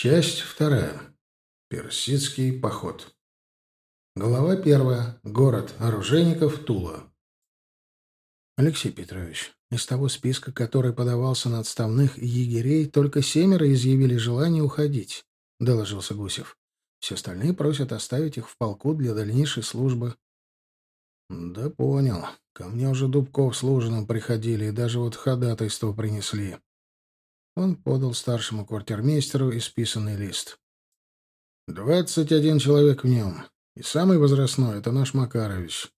Часть вторая. Персидский поход. Глава первая. Город оружейников Тула. Алексей Петрович, из того списка, который подавался на отставных егерей, только семеро изъявили желание уходить, — доложился Гусев. Все остальные просят оставить их в полку для дальнейшей службы. — Да понял. Ко мне уже Дубков с приходили и даже вот ходатайство принесли. Он подал старшему квартирмейстеру исписанный лист. «Двадцать один человек в нем. И самый возрастной — это наш Макарович.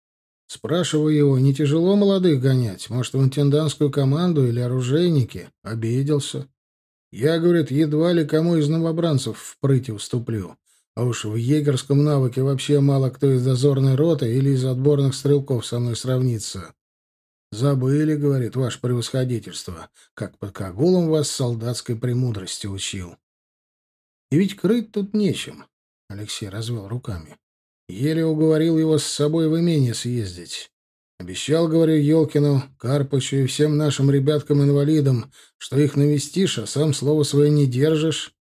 Спрашиваю его, не тяжело молодых гонять? Может, в интендантскую команду или оружейники?» Обиделся. «Я, — говорит, — едва ли кому из новобранцев в прыти уступлю. А уж в егерском навыке вообще мало кто из дозорной роты или из отборных стрелков со мной сравнится. «Забыли, — говорит, — ваше превосходительство, как под Кагулом вас солдатской премудрости учил». «И ведь крыть тут нечем», — Алексей развел руками. «Еле уговорил его с собой в имение съездить. Обещал, говорю, Елкину, Карпычу и всем нашим ребяткам-инвалидам, что их навестишь, а сам слово свое не держишь.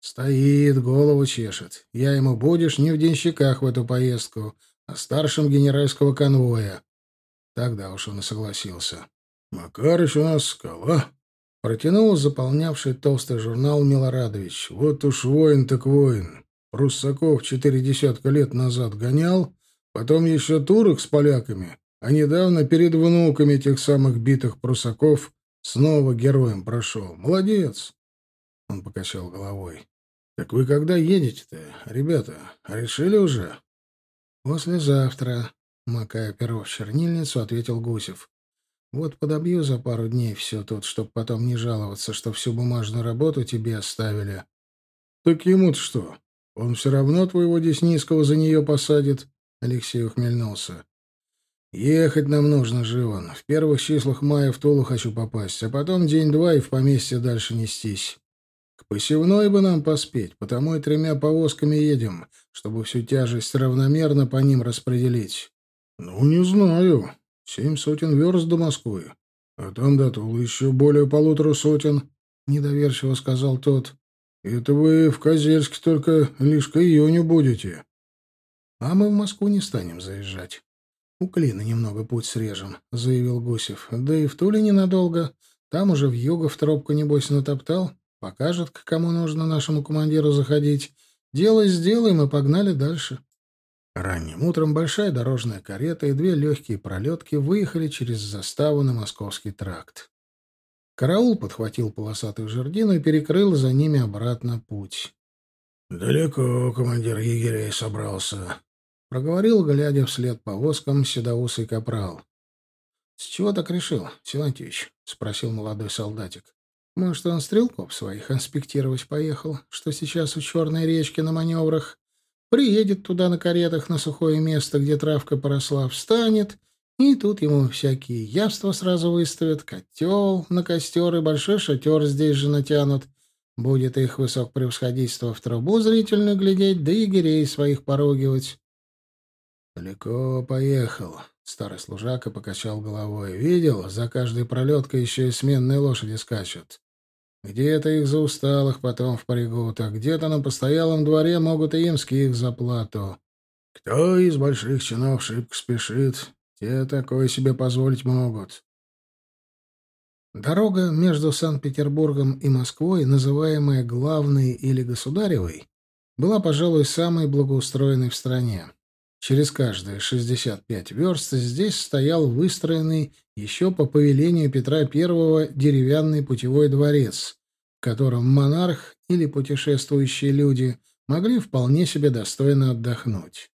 Стоит, голову чешет. Я ему будешь не в денщиках в эту поездку, а старшим генеральского конвоя. Тогда уж он и согласился. «Макарыч у нас скала», — протянул заполнявший толстый журнал Милорадович. «Вот уж воин так воин. Пруссаков четыре десятка лет назад гонял, потом еще турок с поляками, а недавно перед внуками тех самых битых прусаков снова героем прошел. Молодец!» Он покачал головой. «Так вы когда едете-то, ребята? Решили уже?» «Послезавтра», Макая перо в чернильницу, ответил Гусев. «Вот подобью за пару дней все тут, чтоб потом не жаловаться, что всю бумажную работу тебе оставили». «Так ему-то что? Он все равно твоего Деснийского за нее посадит?» Алексей ухмельнулся. «Ехать нам нужно, Живан. В первых числах мая в Тулу хочу попасть, а потом день-два и в поместье дальше нестись. К посевной бы нам поспеть, потому и тремя повозками едем, чтобы всю тяжесть равномерно по ним распределить. «Ну, не знаю. Семь сотен верст до Москвы. А там до Тулы еще более полутора сотен», — недоверчиво сказал тот. «Это вы в Козельске только лишь к июню будете». «А мы в Москву не станем заезжать. У Клина немного путь срежем», — заявил Гусев. «Да и в Туле ненадолго. Там уже в юго в тропку, небось, натоптал. Покажет, к кому нужно нашему командиру заходить. Дело сделаем и погнали дальше». Ранним утром большая дорожная карета и две легкие пролетки выехали через заставу на московский тракт. Караул подхватил полосатую жердину и перекрыл за ними обратно путь. «Далеко командир егерей собрался», — проговорил, глядя вслед повозкам седоусый капрал. «С чего так решил, Силантьевич?» — спросил молодой солдатик. «Может, он стрелков своих инспектировать поехал, что сейчас у Черной речки на маневрах?» Приедет туда на каретах на сухое место, где травка поросла, встанет, и тут ему всякие явства сразу выставят, котел на костер и большой шатер здесь же натянут. Будет их высокопревосходительство в трубу зрительно глядеть, да и гирей своих поругивать. Далеко поехал. Старый служака покачал головой. Видел, за каждой пролеткой еще и сменные лошади скачут. Где-то их за усталых потом в впрягут, а где-то на постоялом дворе могут и имские их за плату. Кто из больших чинов шибко спешит, те такое себе позволить могут. Дорога между Санкт-Петербургом и Москвой, называемая главной или государевой, была, пожалуй, самой благоустроенной в стране. Через каждые 65 верст здесь стоял выстроенный еще по повелению Петра I деревянный путевой дворец, в котором монарх или путешествующие люди могли вполне себе достойно отдохнуть.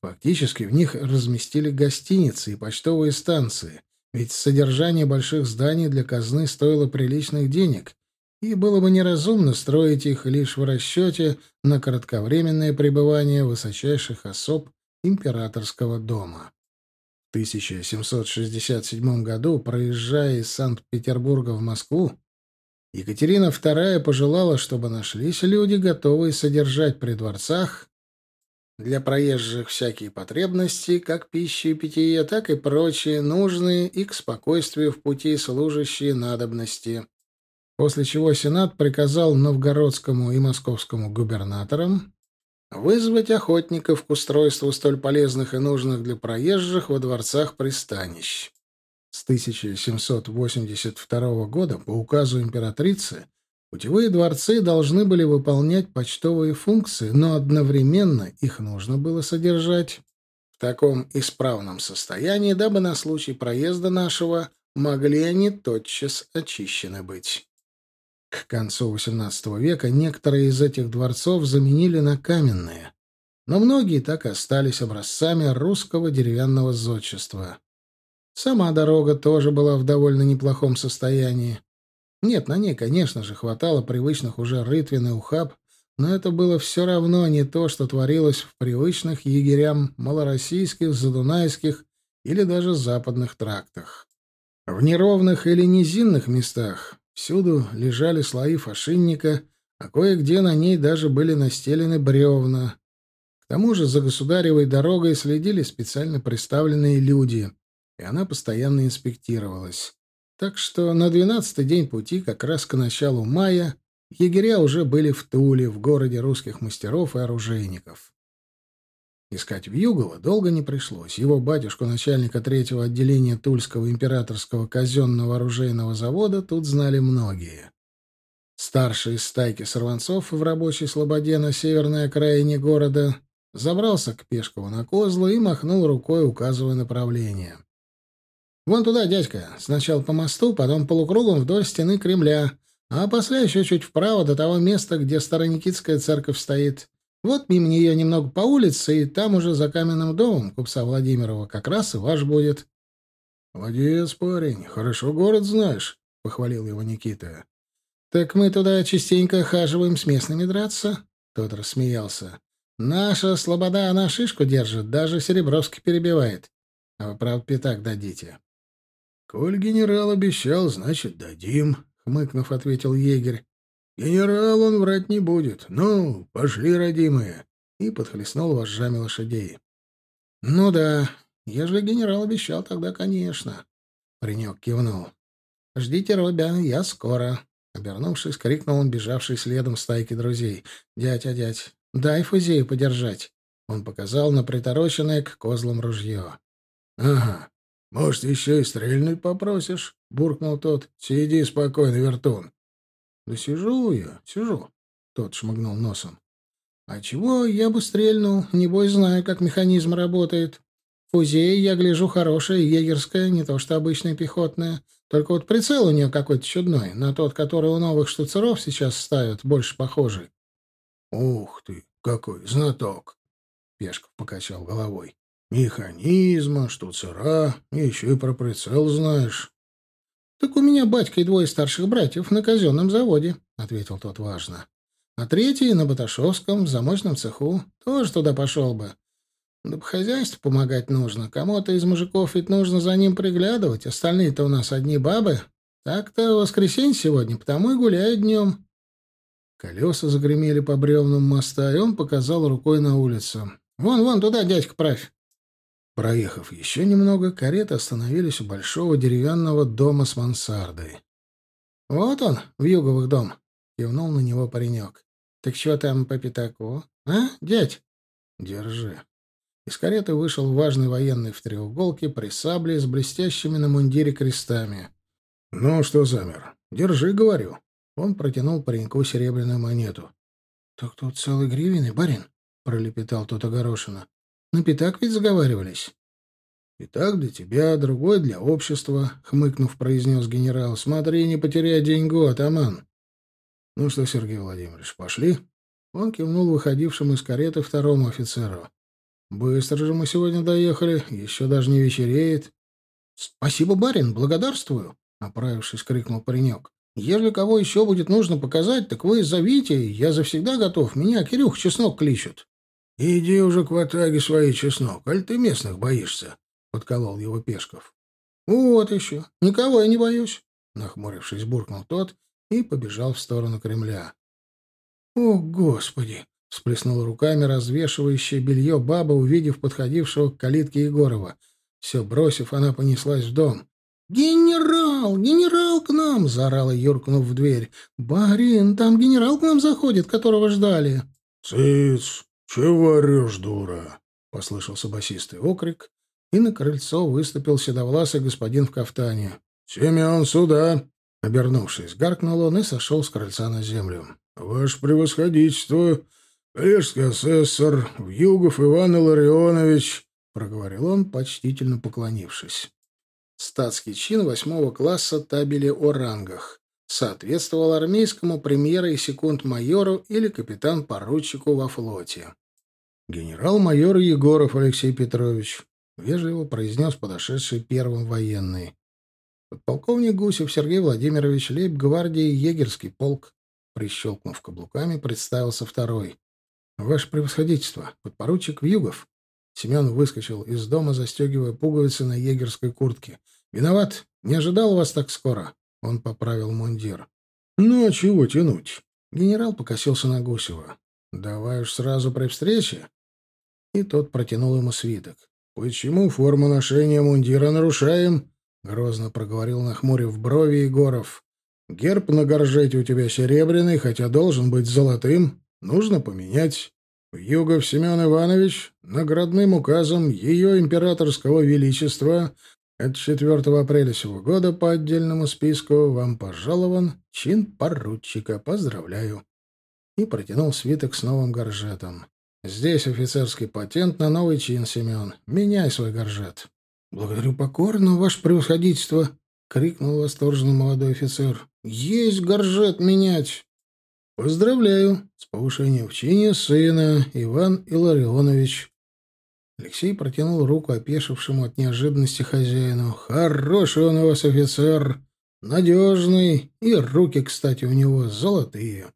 Фактически в них разместили гостиницы и почтовые станции, ведь содержание больших зданий для казны стоило приличных денег, и было бы неразумно строить их лишь в расчете на кратковременное пребывание высочайших особ императорского дома. В 1767 году, проезжая из Санкт-Петербурга в Москву, Екатерина II пожелала, чтобы нашлись люди, готовые содержать при дворцах для проезжих всякие потребности, как пищи и питье, так и прочие нужные и к спокойствию в пути служащие надобности. после чего Сенат приказал новгородскому и московскому губернаторам вызвать охотников к устройству столь полезных и нужных для проезжих во дворцах пристанищ. С 1782 года по указу императрицы путевые дворцы должны были выполнять почтовые функции, но одновременно их нужно было содержать в таком исправном состоянии, дабы на случай проезда нашего могли они тотчас очищены быть. К концу XVIII века некоторые из этих дворцов заменили на каменные, но многие так и остались образцами русского деревянного зодчества. Сама дорога тоже была в довольно неплохом состоянии. Нет, на ней, конечно же, хватало привычных уже рытвин и ухаб, но это было все равно не то, что творилось в привычных егерям малороссийских, задунайских или даже западных трактах. В неровных или низинных местах Всюду лежали слои фашинника, а кое-где на ней даже были настелены бревна. К тому же за государевой дорогой следили специально представленные люди, и она постоянно инспектировалась. Так что на двенадцатый день пути, как раз к началу мая, егеря уже были в Туле, в городе русских мастеров и оружейников. Искать Вьюгова долго не пришлось. Его батюшку, начальника третьего отделения Тульского императорского казенного оружейного завода, тут знали многие. Старший из стайки сорванцов в рабочей слободе на северной окраине города забрался к Пешкову на козлы и махнул рукой, указывая направление. «Вон туда, дядька. Сначала по мосту, потом полукругом вдоль стены Кремля, а после еще чуть вправо до того места, где Староникитская церковь стоит. Вот мимо нее немного по улице, и там уже за каменным домом купца Владимирова как раз и ваш будет. — Молодец, парень, хорошо город знаешь, — похвалил его Никита. — Так мы туда частенько хаживаем с местными драться? Тот рассмеялся. — Наша слобода на шишку держит, даже Серебровский перебивает. А вы, правда, пятак дадите. — Коль генерал обещал, значит, дадим, — хмыкнув, ответил егерь. Генерал он врать не будет. Ну, пошли, родимые. И подхлестнул вожжами лошадей. Ну да, ежели генерал обещал, тогда, конечно. Паренек кивнул. Ждите, Робя, я скоро. Обернувшись, крикнул он, бежавший следом стайки друзей. «Дядь, дядь, дай фузею подержать!» Он показал на притороченное к козлам ружье. «Ага, может, еще и стрельнуть попросишь?» — буркнул тот. «Сиди спокойно, вертун. «Да сижу я, сижу», — тот шмыгнул носом. «А чего я бы стрельнул? Небось, знаю, как механизм работает. Фузея, я гляжу, хорошая, егерская, не то что обычная пехотная. Только вот прицел у нее какой-то чудной, на тот, который у новых штуцеров сейчас ставят, больше похожий». «Ух ты, какой знаток!» — Пешков покачал головой. «Механизма, штуцера, еще и про прицел знаешь». «Так у меня батька и двое старших братьев на казенном заводе», — ответил тот важно. «А третий на Баташовском, в замочном цеху. Тоже туда пошел бы. Да по хозяйству помогать нужно. Кому-то из мужиков ведь нужно за ним приглядывать. Остальные-то у нас одни бабы. Так-то воскресенье сегодня, потому и гуляют днем». Колеса загремели по бревнам моста, и он показал рукой на улицу. «Вон, вон, туда, дядька, правь». Проехав еще немного, кареты остановились у большого деревянного дома с мансардой. «Вот он, в юговых дом», — кивнул на него паренек. «Так что там по пятаку? А, дядь?» «Держи». Из кареты вышел важный военный в треуголке при сабле с блестящими на мундире крестами. «Ну, что замер? Держи, говорю». Он протянул пареньку серебряную монету. «Так тут целый гривенный, барин», — пролепетал тот огорошенно. На пятак ведь заговаривались. «Пятак для тебя, другой для общества», — хмыкнув, произнес генерал. «Смотри, не потеряй деньгу, атаман». «Ну что, Сергей Владимирович, пошли?» Он кивнул выходившему из кареты второму офицеру. «Быстро же мы сегодня доехали, еще даже не вечереет». «Спасибо, барин, благодарствую», — оправившись, крикнул паренек. «Если кого еще будет нужно показать, так вы зовите, я завсегда готов, меня Кирюх Чеснок кличут». «Иди уже к ватаге своей, чеснок, аль ты местных боишься?» — подколол его Пешков. «Вот еще. Никого я не боюсь», — нахмурившись, буркнул тот и побежал в сторону Кремля. «О, Господи!» — всплеснула руками развешивающее белье баба, увидев подходившего к калитке Егорова. Все бросив, она понеслась в дом. «Генерал!» генерал! К нам!» — заорала, юркнув в дверь. «Багрин, там генерал к нам заходит, которого ждали!» «Цыц! Чего орешь, дура?» — послышался басистый окрик, и на крыльцо выступил седовласый господин в кафтане. «Семен, сюда!» Обернувшись, гаркнул он и сошел с крыльца на землю. «Ваше превосходительство, коллежский асессор, Вьюгов Иван Илларионович!» — проговорил он, почтительно поклонившись. Статский чин восьмого класса табели о рангах. Соответствовал армейскому премьера и секунд-майору или капитан-поручику во флоте. «Генерал-майор Егоров Алексей Петрович», — вежливо произнес подошедший первым военный. Подполковник Гусев Сергей Владимирович, лейб-гвардии, егерский полк, прищелкнув каблуками, представился второй. «Ваше превосходительство, подпоручик Вьюгов». Семен выскочил из дома, застегивая пуговицы на егерской куртке. «Виноват, не ожидал вас так скоро». Он поправил мундир. «Ну, а чего тянуть?» Генерал покосился на Гусева. «Давай уж сразу при встрече». И тот протянул ему свиток. «Почему форму ношения мундира нарушаем?» — грозно проговорил нахмурив брови Егоров. «Герб на горжете у тебя серебряный, хотя должен быть золотым. Нужно поменять. Югов Семен Иванович наградным указом Ее Императорского Величества от 4 апреля сего года по отдельному списку вам пожалован чин поручика. Поздравляю!» И протянул свиток с новым горжетом. «Здесь офицерский патент на новый чин, Семен. Меняй свой горжет». «Благодарю покорно, ваше превосходительство!» — крикнул восторженно молодой офицер. «Есть горжет менять!» «Поздравляю с повышением в чине сына, Иван Илларионович!» Алексей протянул руку опешившему от неожиданности хозяину. «Хороший он у вас офицер, надежный, и руки, кстати, у него золотые».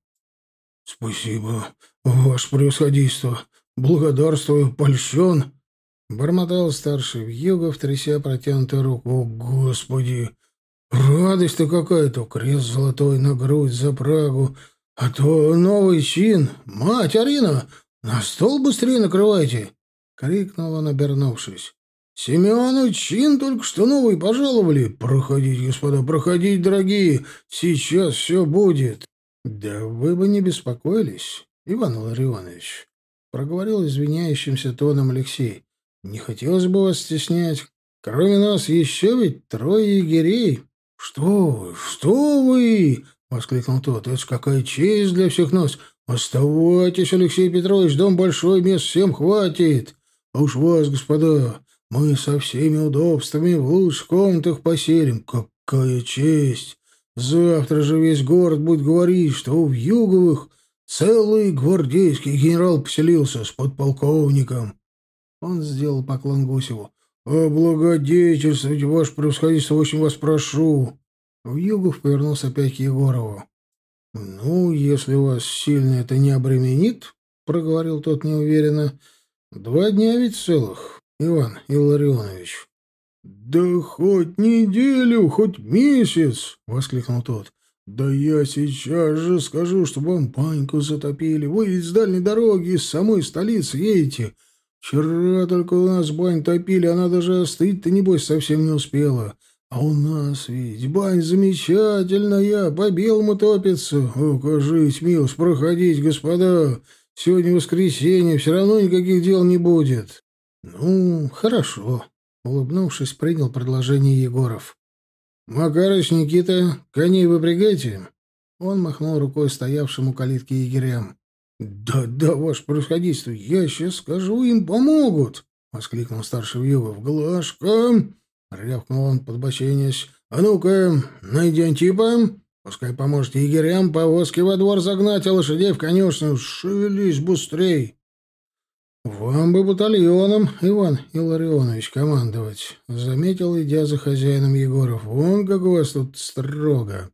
«Спасибо, ваше превосходительство. Благодарствую, польщен!» Бормотал старший Вьюгов, тряся протянутую руку. «О, Господи! Радость-то какая-то! Крест золотой на грудь за Прагу! А то новый чин! Мать, Арина! На стол быстрее накрывайте!» — крикнул он, обернувшись. «Семену чин только что новый пожаловали! Проходите, господа, проходите, дорогие! Сейчас все будет!» «Да вы бы не беспокоились, Иван Ларионович!» — проговорил извиняющимся тоном Алексей. Не хотелось бы вас стеснять. Кроме нас еще ведь трое егерей. — Что вы, что вы? — воскликнул тот. — Это какая честь для всех нас. Оставайтесь, Алексей Петрович, дом большой, мест всем хватит. Уж вас, господа, мы со всеми удобствами в лучших комнатах поселим. Какая честь! Завтра же весь город будет говорить, что в Юговых целый гвардейский генерал поселился с подполковником. Он сделал поклон Гусеву. «Облагодетельствуйте, ваше превосходительство, очень вас прошу!» Вьюгов повернулся опять к Егорову. «Ну, если вас сильно это не обременит, — проговорил тот неуверенно, — два дня ведь целых, Иван Илларионович». «Да хоть неделю, хоть месяц!» — воскликнул тот. «Да я сейчас же скажу, чтобы вам паньку затопили. Вы из дальней дороги, из самой столицы едете. Вчера только у нас бань топили, она даже остыть-то, небось, совсем не успела. А у нас ведь бань замечательная, по-белому топится. Укажись, милость, проходить, господа. Сегодня воскресенье, все равно никаких дел не будет. Ну, хорошо. Улыбнувшись, принял предложение Егоров. «Макарыч, Никита, коней выпрягайте?» Он махнул рукой стоявшему калитке егерям. «Да, да, ваше происходительство, я сейчас скажу, им помогут!» — воскликнул старший Вьюгов. «Глашка!» — рявкнул он, подбоченясь. «А ну-ка, найди Антипа, пускай поможет егерям повозки во двор загнать, а лошадей в конюшню. Шевелись быстрей!» «Вам бы батальоном, Иван Илларионович, командовать», — заметил, идя за хозяином Егоров. «Вон как у вас тут строго».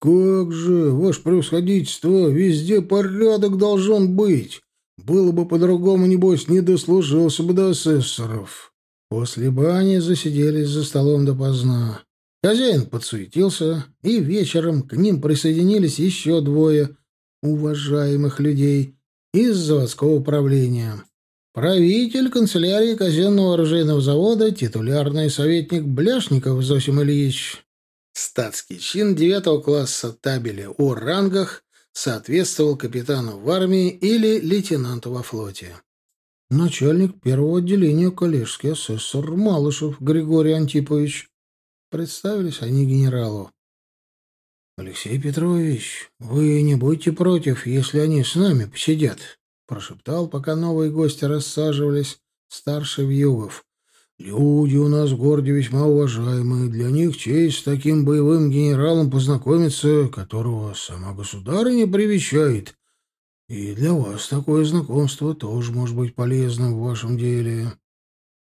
«Как же, ваше превосходительство, везде порядок должен быть. Было бы по-другому, небось, не дослужился бы до асессоров». После бани засиделись за столом допоздна. Хозяин подсуетился, и вечером к ним присоединились еще двое уважаемых людей из заводского управления. Правитель канцелярии казенного оружейного завода, титулярный советник Бляшников Зосим Ильич Статский чин девятого класса табели о рангах соответствовал капитану в армии или лейтенанту во флоте. Начальник первого отделения коллежский асессор Малышев Григорий Антипович. Представились они генералу. «Алексей Петрович, вы не будьте против, если они с нами посидят», — прошептал, пока новые гости рассаживались, старший Вьюгов. «Люди у нас в городе весьма уважаемые. Для них честь с таким боевым генералом познакомиться, которого сама государыня привечает. И для вас такое знакомство тоже может быть полезным в вашем деле».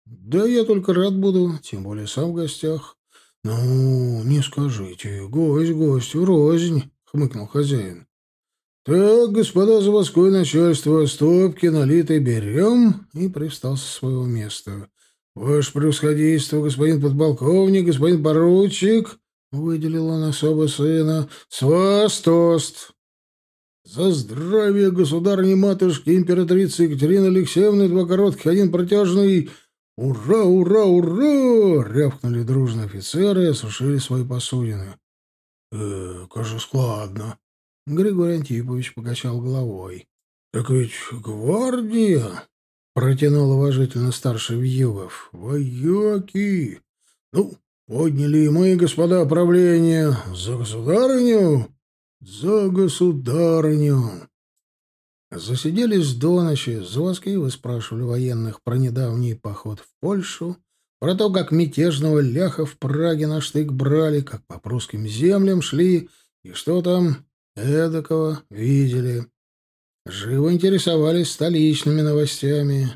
«Да я только рад буду, тем более сам в гостях. «Ну, не скажите, гость гостю рознь», — хмыкнул хозяин. «Так, господа заводское начальство, стопки налитой берем», — и привстал со своего места. «Ваше превосходительство, господин подполковник, господин поручик», — выделил он особо сына, — «с вас тост». «За здравие государни-матушки императрицы Екатерины Алексеевны два коротких, один протяжный...» «Ура, ура, ура!» — рявкнули дружно офицеры и осушили свои посудины. «Э, кажется, складно». Григорий Антипович покачал головой. «Так ведь гвардия!» — протянул уважительно старший Вьюгов. «Вояки! Ну, подняли и мы, господа правления, за государыню! За государыню!» Засиделись до ночи, заводские выспрашивали военных про недавний поход в Польшу, про то, как мятежного ляха в Праге на штык брали, как по прусским землям шли и что там эдакого видели. Живо интересовались столичными новостями.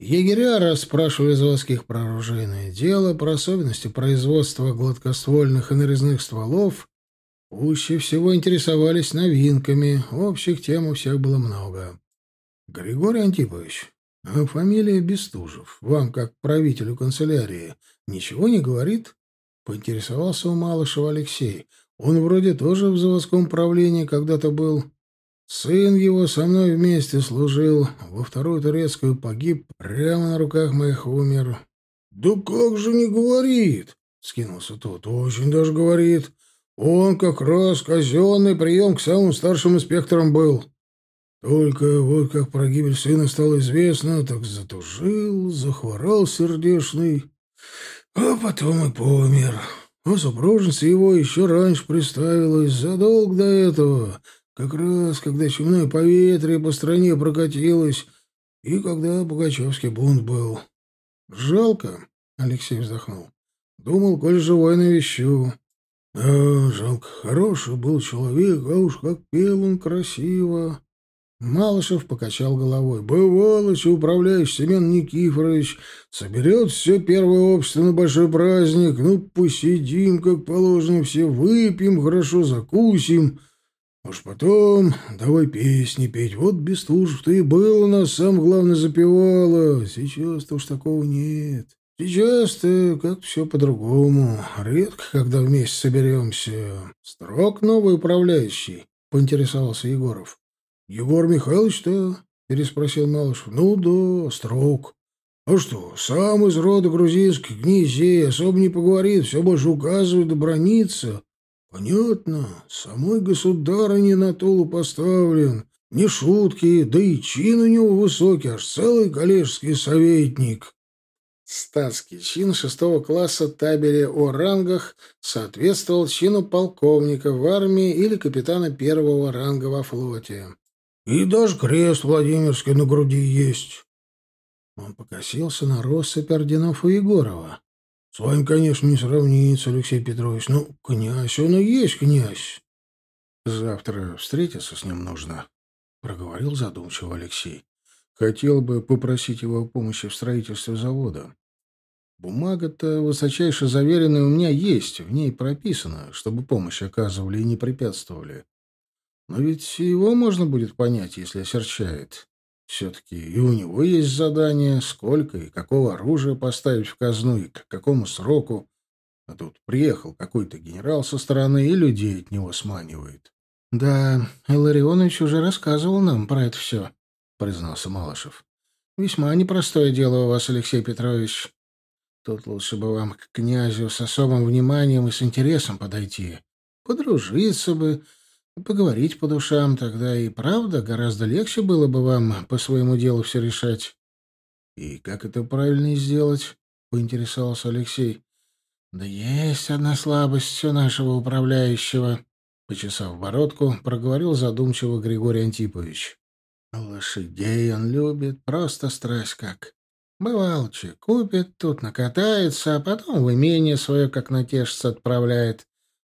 Егеря расспрашивали заводских про оружейное дело, про особенности производства гладкоствольных и нарезных стволов Пуще всего интересовались новинками, общих тем у всех было много. Григорий Антипович, а фамилия Бестужев вам, как правителю канцелярии, ничего не говорит? Поинтересовался у Малышева Алексей. Он вроде тоже в заводском правлении когда-то был. Сын его со мной вместе служил, во вторую турецкую погиб, прямо на руках моих умер. — Да как же не говорит? — скинулся тот. — Очень даже говорит. Он как раз казенный прием к самым старшим инспекторам был. Только вот как про гибель сына стало известно, так затужил, захворал сердечный, а потом и помер. А супружница его еще раньше приставилась, задолго до этого, как раз когда чумное поветрие по стране прокатилось, и когда Пугачевский бунт был. «Жалко», — Алексей вздохнул. «Думал, коль живой навещу. Да, жалко, хороший был человек, а уж как пел он красиво. Малышев покачал головой. Бывало, что управляющий Семен Никифорович соберет все первое общество на большой праздник. Ну, посидим, как положено, все выпьем, хорошо закусим. Уж потом давай песни петь. Вот Бестужев-то и был у нас, сам главное запевала. Сейчас-то уж такого нет. Сейчас-то как все по-другому. Редко, когда вместе соберемся. Строк новый управляющий, — поинтересовался Егоров. — Егор Михайлович-то? — переспросил Малышев. — Ну да, строк. А что, сам из рода грузинских князей особо не поговорит, все больше указывает да. Понятно, самой государыне на тулу поставлен. Не шутки, да и чин у него высокий, аж целый коллежский советник. Статский чин шестого класса табели о рангах соответствовал чину полковника в армии или капитана первого ранга во флоте. «И даже крест Владимирский на груди есть». Он покосился на россыпь орденов у Егорова. «С вами, конечно, не сравнится, Алексей Петрович, но князь, он и есть князь». «Завтра встретиться с ним нужно», — проговорил задумчиво Алексей. Хотел бы попросить его о помощи в строительстве завода. Бумага-то высочайше заверенная у меня есть, в ней прописано, чтобы помощь оказывали и не препятствовали. Но ведь его можно будет понять, если осерчает. Все-таки и у него есть задание, сколько и какого оружия поставить в казну и к какому сроку. А тут приехал какой-то генерал со стороны и людей от него сманивает. — Да, Илларионович уже рассказывал нам про это все, — признался Малышев. — Весьма непростое дело у вас, Алексей Петрович. Тут лучше бы вам к князю с особым вниманием и с интересом подойти. Подружиться бы, поговорить по душам, тогда и правда гораздо легче было бы вам по своему делу все решать. — И как это правильно сделать? — поинтересовался Алексей. — Да есть одна слабость у нашего управляющего, — почесав бородку, проговорил задумчиво Григорий Антипович. — Лошадей он любит, просто страсть как. Бывалчи, купит, тут накатается, а потом в имение свое, как натешится, отправляет.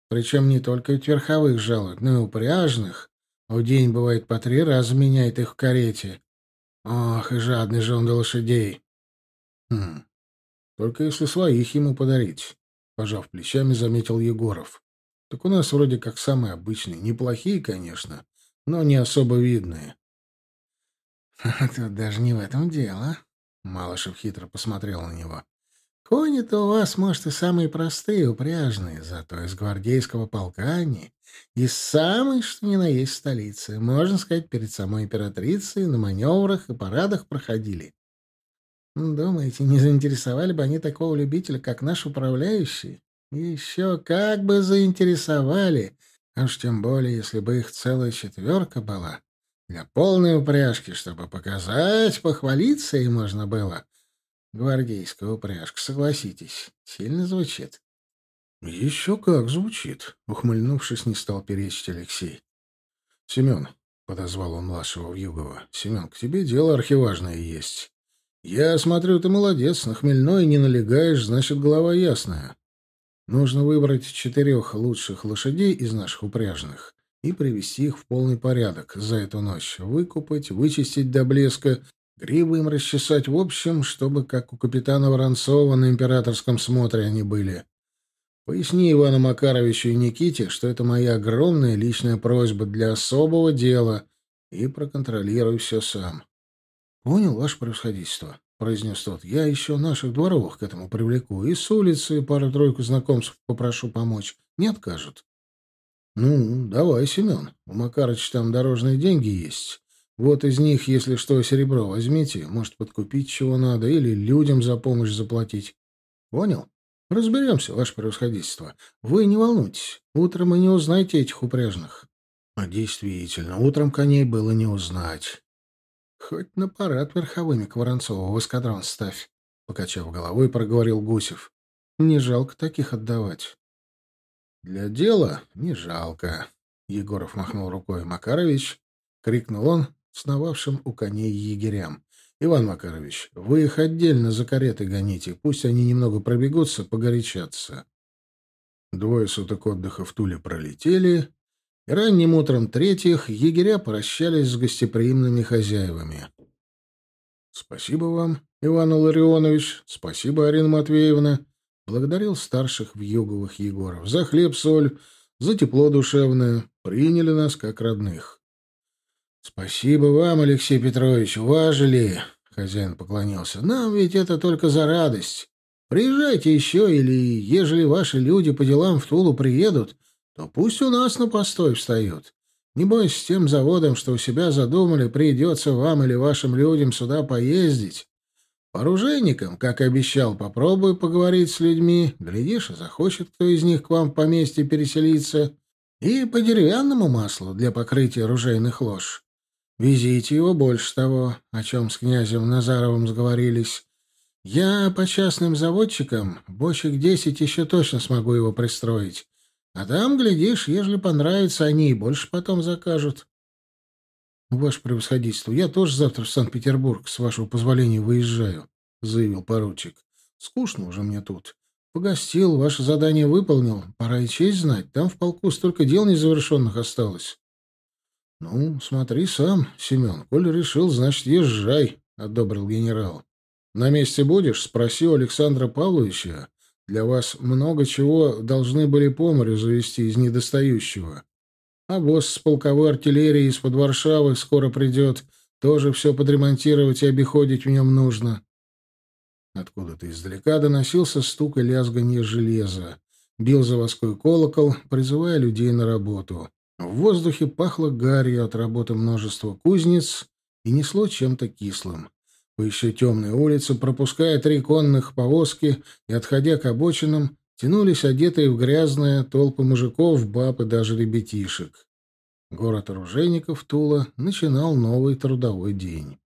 Причем не только ведь верховых жалуют, но и упряжных. В день, бывает, по три раза меняет их в карете. Ох, и жадный же он до лошадей. Хм, только если своих ему подарить, — пожав плечами, заметил Егоров. Так у нас вроде как самые обычные, неплохие, конечно, но не особо видные. — Тут даже не в этом дело. Малышев хитро посмотрел на него. Кони-то у вас, может, и самые простые, упряжные, зато из гвардейского полка они, из самой, что ни на есть столицы, можно сказать, перед самой императрицей на маневрах и парадах проходили. Думаете, не заинтересовали бы они такого любителя, как наш управляющий? Еще как бы заинтересовали, а уж тем более, если бы их целая четверка была. Для полной упряжки, чтобы показать, похвалиться и можно было. Гвардейская упряжка, согласитесь, сильно звучит. — Еще как звучит, — ухмыльнувшись, не стал перечить Алексей. — Семен, — подозвал он младшего Вьюгова, — Семен, к тебе дело архиважное есть. Я смотрю, ты молодец, на хмельной не налегаешь, значит, голова ясная. Нужно выбрать четырех лучших лошадей из наших упряжных и привести их в полный порядок за эту ночь, выкупать, вычистить до блеска Грибы им расчесать в общем, чтобы, как у капитана Воронцова на императорском смотре они были. Поясни Ивану Макаровичу и Никите, что это моя огромная личная просьба для особого дела, и проконтролируй все сам. — Понял, ваше превосходительство, — произнес тот. — Я еще наших дворовых к этому привлеку, и с улицы пару-тройку знакомцев попрошу помочь. Не откажут. — Ну, давай, Семен, у Макарыча там дорожные деньги есть. Вот из них, если что, серебро возьмите, может, подкупить чего надо или людям за помощь заплатить. Понял? Разберемся, ваше превосходительство. Вы не волнуйтесь, утром и не узнаете этих упряжных. А действительно, утром коней было не узнать. Хоть на парад верховыми к Воронцову в эскадрон ставь, — покачав головой, проговорил Гусев. Не жалко таких отдавать. Для дела не жалко. Егоров махнул рукой. Макарович, — крикнул он, сновавшим у коней егерям. «Иван Макарович, вы их отдельно за кареты гоните, пусть они немного пробегутся, погорячатся». Двое суток отдыха в Туле пролетели, и ранним утром третьих егеря прощались с гостеприимными хозяевами. «Спасибо вам, Иван Ларионович, спасибо, Арина Матвеевна», благодарил старших в юговых Егоров за хлеб-соль, за тепло душевное, приняли нас как родных. «Спасибо вам, Алексей Петрович, уважили!» — хозяин поклонился. «Нам ведь это только за радость. Приезжайте еще, или, ежели ваши люди по делам в Тулу приедут, то пусть у нас на постой встают. Небось, с тем заводом, что у себя задумали, придется вам или вашим людям сюда поездить. По оружейникам, как и обещал, попробую поговорить с людьми. Глядишь, захочет кто из них к вам в поместье переселиться. И по деревянному маслу для покрытия оружейных лож. Везите его больше того, о чем с князем Назаровым сговорились. Я по частным заводчикам бочек десять еще точно смогу его пристроить. А там, глядишь, ежели понравится, они и больше потом закажут. — Ваше превосходительство, я тоже завтра в Санкт-Петербург, с вашего позволения, выезжаю, — заявил поручик. — Скучно уже мне тут. Погостил, ваше задание выполнил. Пора и честь знать. Там в полку столько дел незавершенных осталось. — Ну, смотри сам, Семен. Коль решил, значит, езжай, — одобрил генерал. — На месте будешь? Спроси у Александра Павловича. Для вас много чего должны были по морю завести из недостающего. А босс с полковой артиллерией из-под Варшавы скоро придет. Тоже все подремонтировать и обиходить в нем нужно. Откуда-то издалека доносился стук и лязганье железа. Бил заводской колокол, призывая людей на работу. В воздухе пахло гарью от работы множества кузнец и несло чем-то кислым. По еще темной улице, пропуская три конных повозки и отходя к обочинам, тянулись одетые в грязное толпы мужиков, баб и даже ребятишек. Город оружейников Тула начинал новый трудовой день.